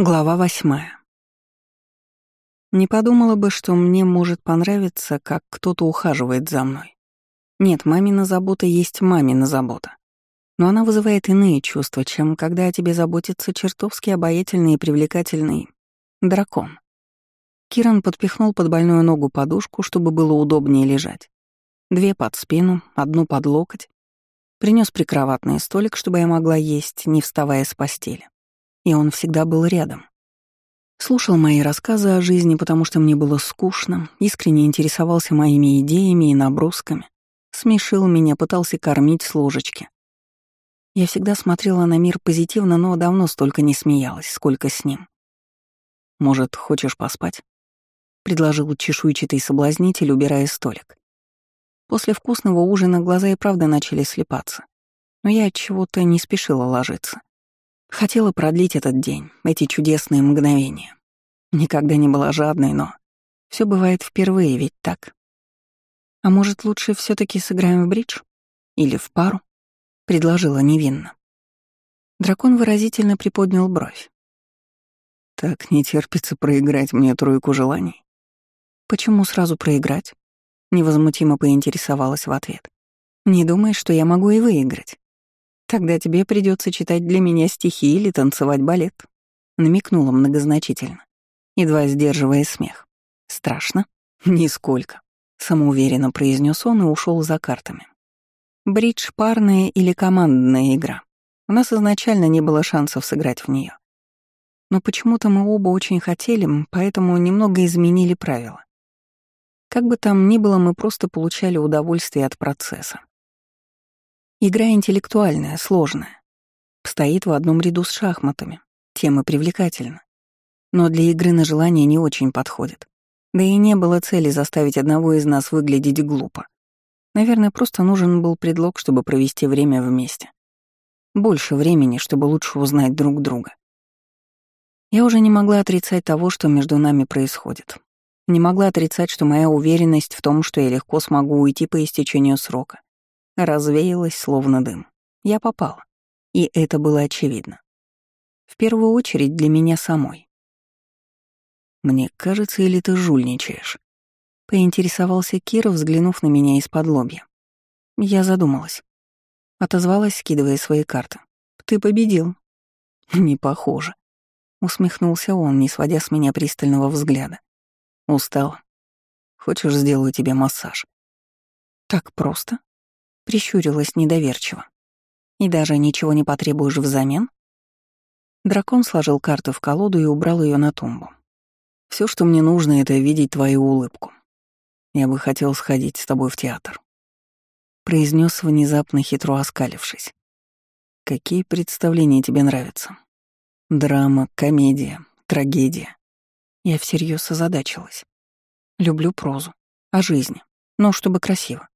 Глава восьмая. Не подумала бы, что мне может понравиться, как кто-то ухаживает за мной. Нет, мамина забота есть мамина забота. Но она вызывает иные чувства, чем когда о тебе заботится чертовски обаятельный и привлекательный дракон. Киран подпихнул под больную ногу подушку, чтобы было удобнее лежать. Две под спину, одну под локоть. Принес прикроватный столик, чтобы я могла есть, не вставая с постели и он всегда был рядом. Слушал мои рассказы о жизни, потому что мне было скучно, искренне интересовался моими идеями и набросками, смешил меня, пытался кормить с ложечки. Я всегда смотрела на мир позитивно, но давно столько не смеялась, сколько с ним. «Может, хочешь поспать?» — предложил чешуйчатый соблазнитель, убирая столик. После вкусного ужина глаза и правда начали слепаться, но я от чего-то не спешила ложиться. Хотела продлить этот день, эти чудесные мгновения. Никогда не была жадной, но все бывает впервые, ведь так? А может, лучше все таки сыграем в бридж? Или в пару? Предложила невинно. Дракон выразительно приподнял бровь. Так не терпится проиграть мне тройку желаний. Почему сразу проиграть? Невозмутимо поинтересовалась в ответ. Не думаешь, что я могу и выиграть? Тогда тебе придется читать для меня стихи или танцевать балет», — намекнула многозначительно, едва сдерживая смех. «Страшно?» «Нисколько», — самоуверенно произнес он и ушел за картами. «Бридж — парная или командная игра. У нас изначально не было шансов сыграть в нее. Но почему-то мы оба очень хотели, поэтому немного изменили правила. Как бы там ни было, мы просто получали удовольствие от процесса. Игра интеллектуальная, сложная. Стоит в одном ряду с шахматами. Тема привлекательна. Но для игры на желание не очень подходит. Да и не было цели заставить одного из нас выглядеть глупо. Наверное, просто нужен был предлог, чтобы провести время вместе. Больше времени, чтобы лучше узнать друг друга. Я уже не могла отрицать того, что между нами происходит. Не могла отрицать, что моя уверенность в том, что я легко смогу уйти по истечению срока, развеялась словно дым. Я попала. И это было очевидно. В первую очередь для меня самой. «Мне кажется, или ты жульничаешь?» — поинтересовался Кира, взглянув на меня из-под лобья. Я задумалась. Отозвалась, скидывая свои карты. «Ты победил». «Не похоже», — усмехнулся он, не сводя с меня пристального взгляда. «Устал. Хочешь, сделаю тебе массаж?» «Так просто?» Прищурилась недоверчиво. «И даже ничего не потребуешь взамен?» Дракон сложил карту в колоду и убрал ее на тумбу. Все, что мне нужно, это видеть твою улыбку. Я бы хотел сходить с тобой в театр. Произнес внезапно хитро оскалившись. Какие представления тебе нравятся? Драма, комедия, трагедия. Я всерьез озадачилась. Люблю прозу. О жизни. Но чтобы красиво.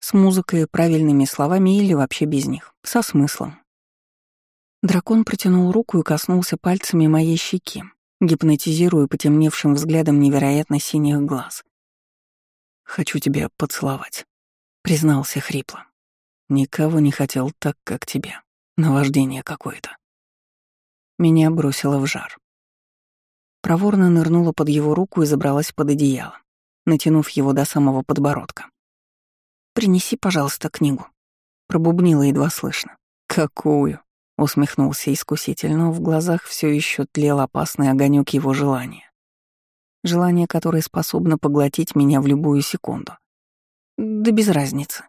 С музыкой, правильными словами или вообще без них, со смыслом. Дракон протянул руку и коснулся пальцами моей щеки, гипнотизируя потемневшим взглядом невероятно синих глаз. «Хочу тебя поцеловать», — признался хрипло. «Никого не хотел так, как тебя. Наваждение какое-то». Меня бросило в жар. Проворно нырнула под его руку и забралась под одеяло, натянув его до самого подбородка. «Принеси, пожалуйста, книгу», — пробубнила едва слышно. «Какую?» — усмехнулся искуситель, но в глазах все еще тлел опасный огонек его желания. Желание, которое способно поглотить меня в любую секунду. Да без разницы.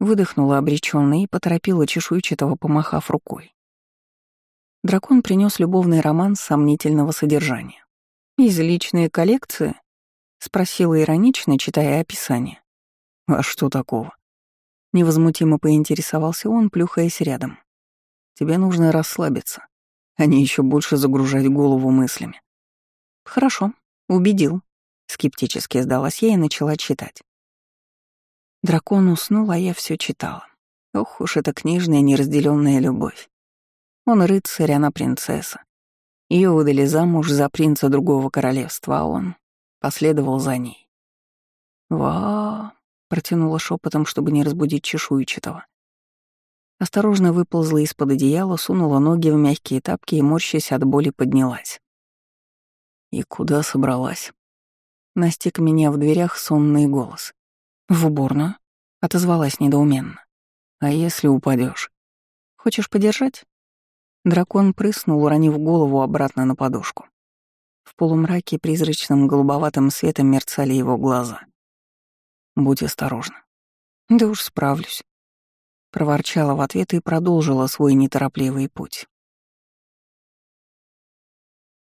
Выдохнула обреченно и поторопила чешуйчатого, помахав рукой. Дракон принес любовный роман сомнительного содержания. «Из личной коллекции?» — спросила иронично, читая описание. «А что такого?» Невозмутимо поинтересовался он, плюхаясь рядом. «Тебе нужно расслабиться, а не еще больше загружать голову мыслями». «Хорошо, убедил», — скептически сдалась я и начала читать. Дракон уснул, а я все читала. Ох уж эта книжная неразделенная любовь. Он рыцарь, она принцесса. Ее выдали замуж за принца другого королевства, а он последовал за ней. Ва, протянула шепотом, чтобы не разбудить чешуйчатого. Осторожно выползла из-под одеяла, сунула ноги в мягкие тапки и, морщась от боли, поднялась. «И куда собралась?» Настиг меня в дверях сонный голос. «В уборную?» — отозвалась недоуменно. «А если упадешь? Хочешь подержать?» Дракон прыснул, уронив голову обратно на подушку. В полумраке призрачным голубоватым светом мерцали его глаза. «Будь осторожна». «Да уж справлюсь», — проворчала в ответ и продолжила свой неторопливый путь.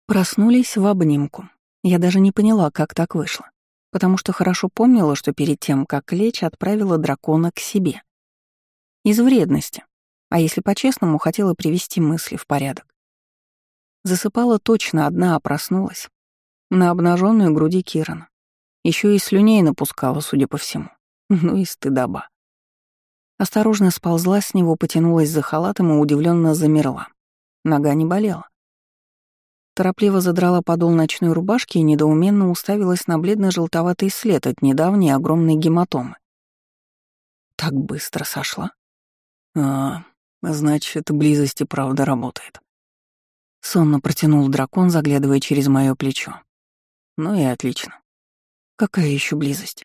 Проснулись в обнимку. Я даже не поняла, как так вышло, потому что хорошо помнила, что перед тем, как лечь, отправила дракона к себе. Из вредности, а если по-честному, хотела привести мысли в порядок. Засыпала точно одна, а проснулась. На обнаженную груди Кирана. Еще и слюней напускала, судя по всему. Ну и стыдоба. Осторожно сползла с него, потянулась за халатом и удивленно замерла. Нога не болела. Торопливо задрала подол ночной рубашки и недоуменно уставилась на бледно-желтоватый след от недавней огромной гематомы. Так быстро сошла? А, значит, близость и правда работает. Сонно протянул дракон, заглядывая через мое плечо. Ну и отлично. Какая еще близость?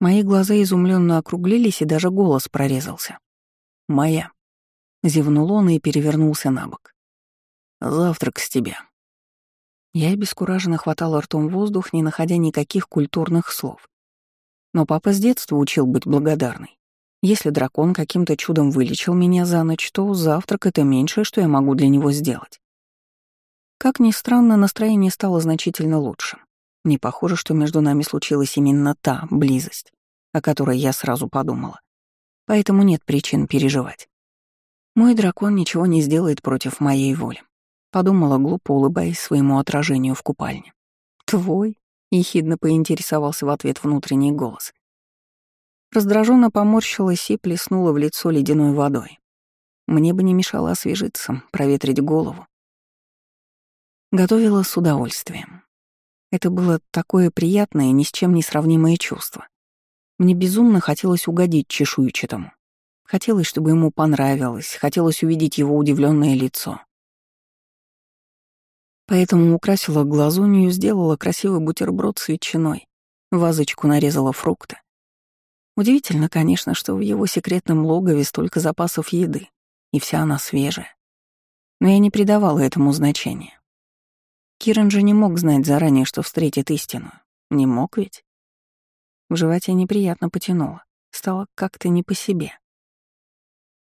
Мои глаза изумленно округлились, и даже голос прорезался. «Моя». Зевнул он и перевернулся на бок. Завтрак с тебя». Я обескураженно хватала ртом воздух, не находя никаких культурных слов. Но папа с детства учил быть благодарной. Если дракон каким-то чудом вылечил меня за ночь, то завтрак — это меньшее, что я могу для него сделать. Как ни странно, настроение стало значительно лучше. Не похоже, что между нами случилась именно та близость, о которой я сразу подумала. Поэтому нет причин переживать. Мой дракон ничего не сделает против моей воли. Подумала глупо, улыбаясь своему отражению в купальне. «Твой?» — ехидно поинтересовался в ответ внутренний голос. Раздраженно поморщилась и плеснула в лицо ледяной водой. Мне бы не мешало освежиться, проветрить голову. Готовила с удовольствием. Это было такое приятное, ни с чем не сравнимое чувство. Мне безумно хотелось угодить чешуйчатому. Хотелось, чтобы ему понравилось, хотелось увидеть его удивленное лицо. Поэтому украсила глазунью, сделала красивый бутерброд с ветчиной, вазочку нарезала фрукты. Удивительно, конечно, что в его секретном логове столько запасов еды, и вся она свежая. Но я не придавала этому значения. Киран же не мог знать заранее, что встретит истину. Не мог ведь? В животе неприятно потянуло. Стало как-то не по себе.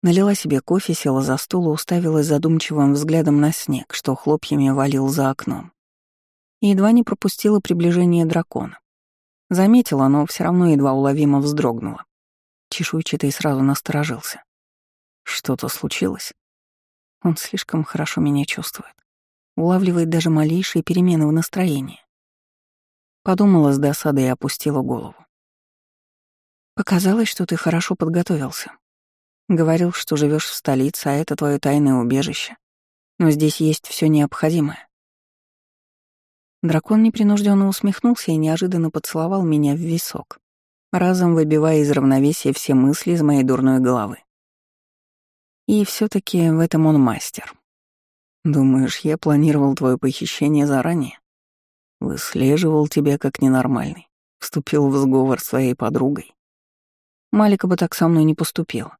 Налила себе кофе, села за стул и уставилась задумчивым взглядом на снег, что хлопьями валил за окном. И едва не пропустила приближение дракона. Заметила, но все равно едва уловимо вздрогнула. Чешуйчатый сразу насторожился. Что-то случилось? Он слишком хорошо меня чувствует. Улавливает даже малейшие перемены в настроении. Подумала с досадой и опустила голову. Показалось, что ты хорошо подготовился. Говорил, что живешь в столице, а это твое тайное убежище. Но здесь есть все необходимое. Дракон непринужденно усмехнулся и неожиданно поцеловал меня в висок, разом выбивая из равновесия все мысли из моей дурной головы. И все таки в этом он мастер. Думаешь, я планировал твое похищение заранее? Выслеживал тебя как ненормальный, вступил в сговор с своей подругой. Малика бы так со мной не поступила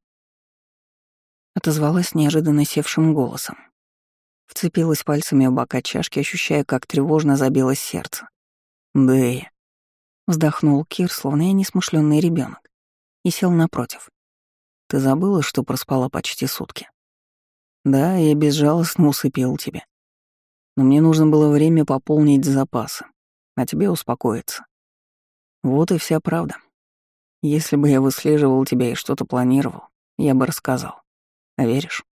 отозвалась неожиданно севшим голосом. Вцепилась пальцами в бока чашки, ощущая, как тревожно забилось сердце. «Дэя», — вздохнул Кир, словно я несмышленный ребенок, и сел напротив. «Ты забыла, что проспала почти сутки?» «Да, я безжалостно усыпил тебя. Но мне нужно было время пополнить запасы, а тебе успокоиться. Вот и вся правда. Если бы я выслеживал тебя и что-то планировал, я бы рассказал. Веришь?»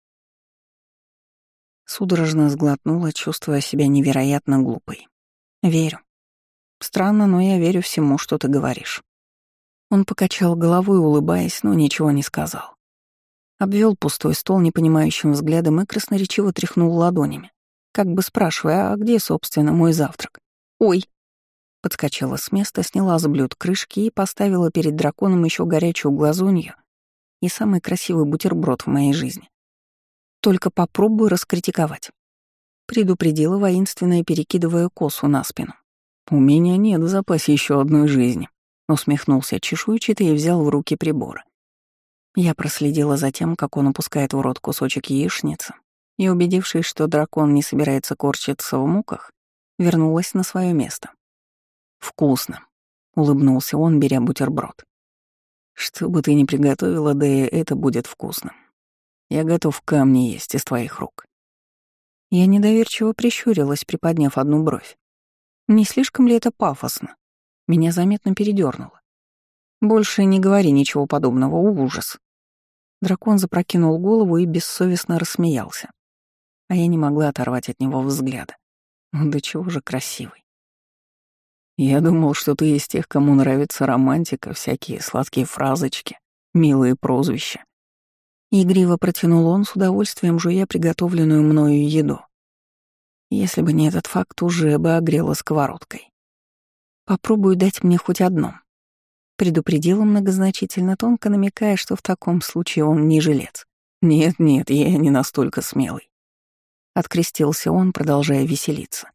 Судорожно сглотнула, чувствуя себя невероятно глупой. «Верю. Странно, но я верю всему, что ты говоришь». Он покачал головой, улыбаясь, но ничего не сказал. Обвел пустой стол непонимающим взглядом и красноречиво тряхнул ладонями, как бы спрашивая, а где, собственно, мой завтрак? «Ой!» Подскочила с места, сняла с блюд крышки и поставила перед драконом еще горячую глазунью и самый красивый бутерброд в моей жизни. Только попробую раскритиковать. Предупредила воинственная, перекидывая косу на спину. «У меня нет в запасе еще одной жизни», — усмехнулся чешуйчатый и взял в руки приборы. Я проследила за тем, как он опускает в рот кусочек яичницы, и, убедившись, что дракон не собирается корчиться в муках, вернулась на свое место. «Вкусно», — улыбнулся он, беря бутерброд. «Что бы ты ни приготовила, да и это будет вкусно. Я готов камни есть из твоих рук». Я недоверчиво прищурилась, приподняв одну бровь. Не слишком ли это пафосно? Меня заметно передернуло. Больше не говори ничего подобного, ужас. Дракон запрокинул голову и бессовестно рассмеялся. А я не могла оторвать от него взгляда. Ну да чего же красивый. Я думал, что ты из тех, кому нравится романтика, всякие сладкие фразочки, милые прозвища. Игриво протянул он с удовольствием, жуя приготовленную мною еду. Если бы не этот факт, уже бы огрела сковородкой. Попробую дать мне хоть одно. Предупредила многозначительно тонко, намекая, что в таком случае он не жилец. «Нет-нет, я не настолько смелый». Открестился он, продолжая веселиться.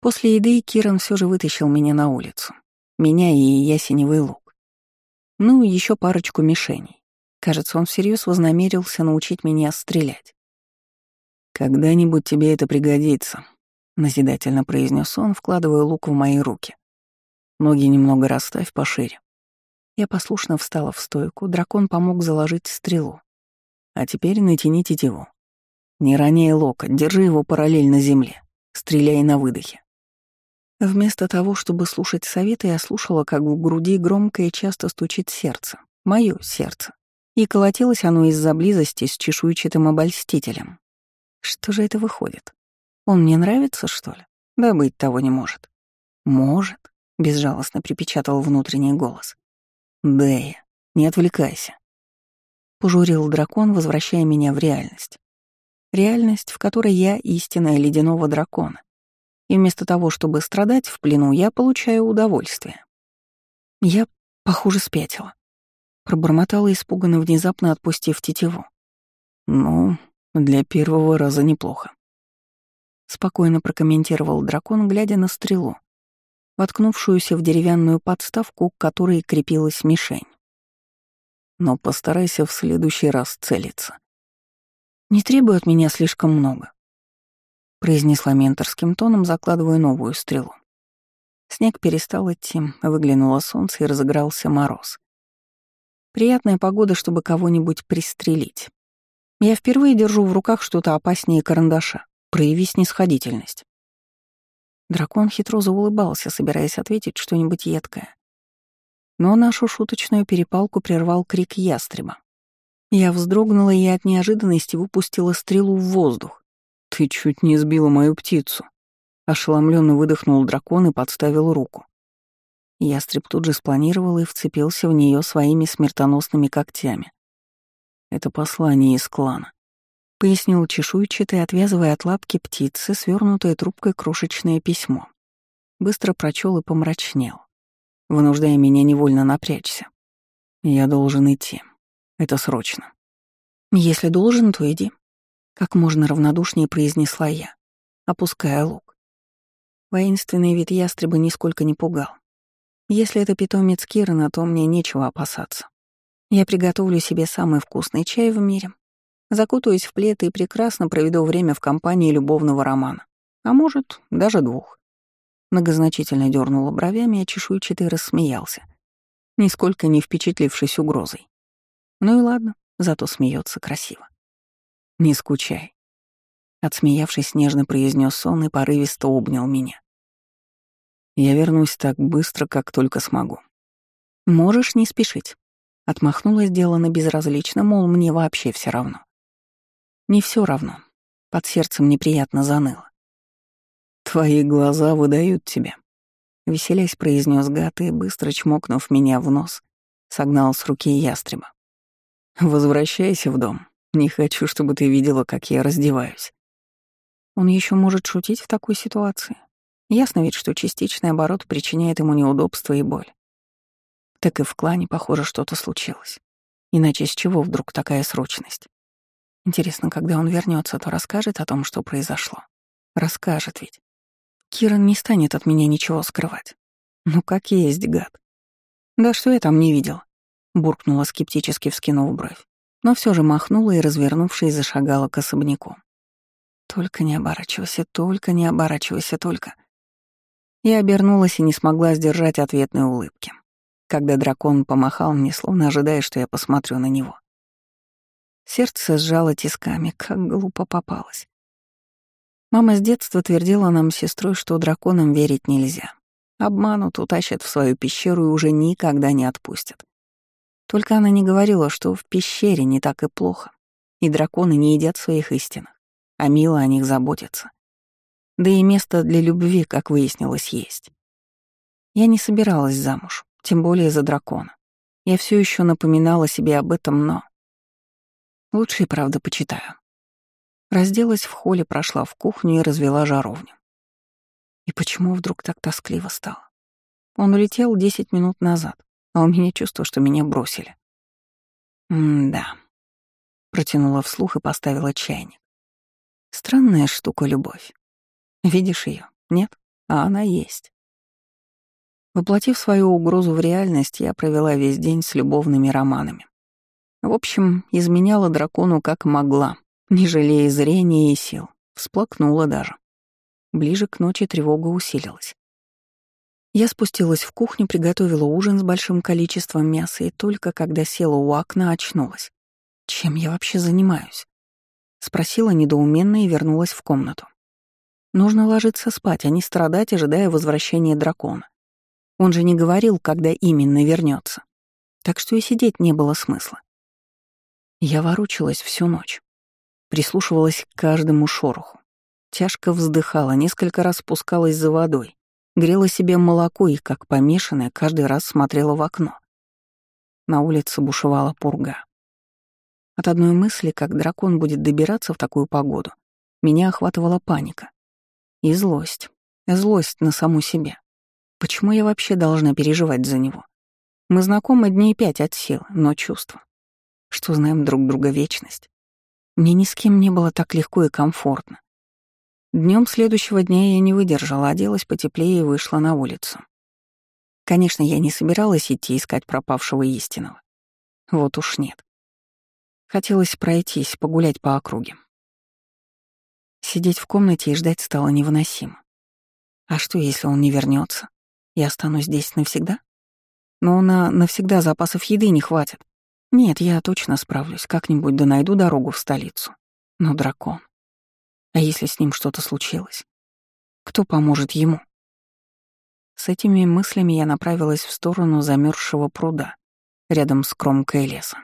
После еды Киран все же вытащил меня на улицу. Меня и ясеневый лук. Ну еще парочку мишеней. Кажется, он всерьез вознамерился научить меня стрелять. «Когда-нибудь тебе это пригодится», — назидательно произнес он, вкладывая лук в мои руки. Ноги немного расставь пошире. Я послушно встала в стойку, дракон помог заложить стрелу. А теперь натяни тетиву. Не роняй локоть, держи его параллельно земле. Стреляй на выдохе. Вместо того, чтобы слушать советы, я слушала, как в груди громко и часто стучит сердце. Моё сердце. И колотилось оно из-за близости с чешуйчатым обольстителем. Что же это выходит? Он мне нравится, что ли? Да быть того не может. Может. — безжалостно припечатал внутренний голос. «Дэя, не отвлекайся». Пожурил дракон, возвращая меня в реальность. Реальность, в которой я истинная ледяного дракона. И вместо того, чтобы страдать в плену, я получаю удовольствие. Я, похоже, спятила. Пробормотала испуганно, внезапно отпустив тетиву. «Ну, для первого раза неплохо», — спокойно прокомментировал дракон, глядя на стрелу, воткнувшуюся в деревянную подставку, к которой крепилась мишень. Но постарайся в следующий раз целиться. «Не требуй от меня слишком много», — произнесла менторским тоном, закладывая новую стрелу. Снег перестал идти, выглянуло солнце и разыгрался мороз. Приятная погода, чтобы кого-нибудь пристрелить. Я впервые держу в руках что-то опаснее карандаша. Прояви снисходительность. Дракон хитро заулыбался, собираясь ответить что-нибудь едкое. Но нашу шуточную перепалку прервал крик ястреба. Я вздрогнула и от неожиданности выпустила стрелу в воздух. «Ты чуть не сбила мою птицу!» Ошеломленно выдохнул дракон и подставил руку. Ястреб тут же спланировал и вцепился в нее своими смертоносными когтями. Это послание из клана. — пояснил чешуйчатый, отвязывая от лапки птицы, свернутое трубкой крошечное письмо. Быстро прочел и помрачнел, вынуждая меня невольно напрячься. «Я должен идти. Это срочно». «Если должен, то иди», — как можно равнодушнее произнесла я, опуская лук. Воинственный вид ястреба нисколько не пугал. Если это питомец Кирана, то мне нечего опасаться. Я приготовлю себе самый вкусный чай в мире, Закутаюсь в плед и прекрасно проведу время в компании любовного романа. А может, даже двух. Многозначительно дернула бровями, а чешуйчатый рассмеялся, нисколько не впечатлившись угрозой. Ну и ладно, зато смеется красиво. «Не скучай», — отсмеявшись, нежно произнес он и порывисто обнял меня. «Я вернусь так быстро, как только смогу». «Можешь не спешить», — отмахнулась делано безразлично, мол, мне вообще все равно. Не все равно. Под сердцем неприятно заныло. «Твои глаза выдают тебя», — веселясь произнес гад и, быстро чмокнув меня в нос, согнал с руки ястреба. «Возвращайся в дом. Не хочу, чтобы ты видела, как я раздеваюсь». Он еще может шутить в такой ситуации. Ясно ведь, что частичный оборот причиняет ему неудобства и боль. Так и в клане, похоже, что-то случилось. Иначе с чего вдруг такая срочность? Интересно, когда он вернется, то расскажет о том, что произошло. Расскажет ведь. Киран не станет от меня ничего скрывать. Ну как есть, гад. Да что я там не видел? буркнула скептически, вскинув бровь. Но все же махнула и, развернувшись, зашагала к особняку. Только не оборачивайся, только не оборачивайся, только. Я обернулась и не смогла сдержать ответной улыбки, когда дракон помахал мне, словно ожидая, что я посмотрю на него. Сердце сжало тисками, как глупо попалось. Мама с детства твердила нам с сестрой, что драконам верить нельзя. Обманут, утащат в свою пещеру и уже никогда не отпустят. Только она не говорила, что в пещере не так и плохо, и драконы не едят своих истинных, а мило о них заботятся. Да и место для любви, как выяснилось, есть. Я не собиралась замуж, тем более за дракона. Я все еще напоминала себе об этом, но... Лучше и правда почитаю. Разделась в холле, прошла в кухню и развела жаровню. И почему вдруг так тоскливо стало? Он улетел десять минут назад а у меня чувство, что меня бросили. «М-да», — протянула вслух и поставила чайник. «Странная штука любовь. Видишь ее? Нет? А она есть». Воплотив свою угрозу в реальность, я провела весь день с любовными романами. В общем, изменяла дракону как могла, не жалея зрения и сил. Всплакнула даже. Ближе к ночи тревога усилилась. Я спустилась в кухню, приготовила ужин с большим количеством мяса и только когда села у окна, очнулась. Чем я вообще занимаюсь? Спросила недоуменно и вернулась в комнату. Нужно ложиться спать, а не страдать, ожидая возвращения дракона. Он же не говорил, когда именно вернется. Так что и сидеть не было смысла. Я ворочалась всю ночь. Прислушивалась к каждому шороху. Тяжко вздыхала, несколько раз спускалась за водой. Грела себе молоко и, как помешанная, каждый раз смотрела в окно. На улице бушевала пурга. От одной мысли, как дракон будет добираться в такую погоду, меня охватывала паника. И злость. Злость на саму себя. Почему я вообще должна переживать за него? Мы знакомы дней пять от сил, но чувства. Что знаем друг друга вечность. Мне ни с кем не было так легко и комфортно. Днем следующего дня я не выдержала, оделась потеплее и вышла на улицу. Конечно, я не собиралась идти искать пропавшего истинного. Вот уж нет. Хотелось пройтись, погулять по округе. Сидеть в комнате и ждать стало невыносимо. А что, если он не вернется? Я останусь здесь навсегда? Но на навсегда запасов еды не хватит. Нет, я точно справлюсь, как-нибудь да найду дорогу в столицу. Но дракон. А если с ним что-то случилось? Кто поможет ему? С этими мыслями я направилась в сторону замерзшего пруда, рядом с кромкой леса.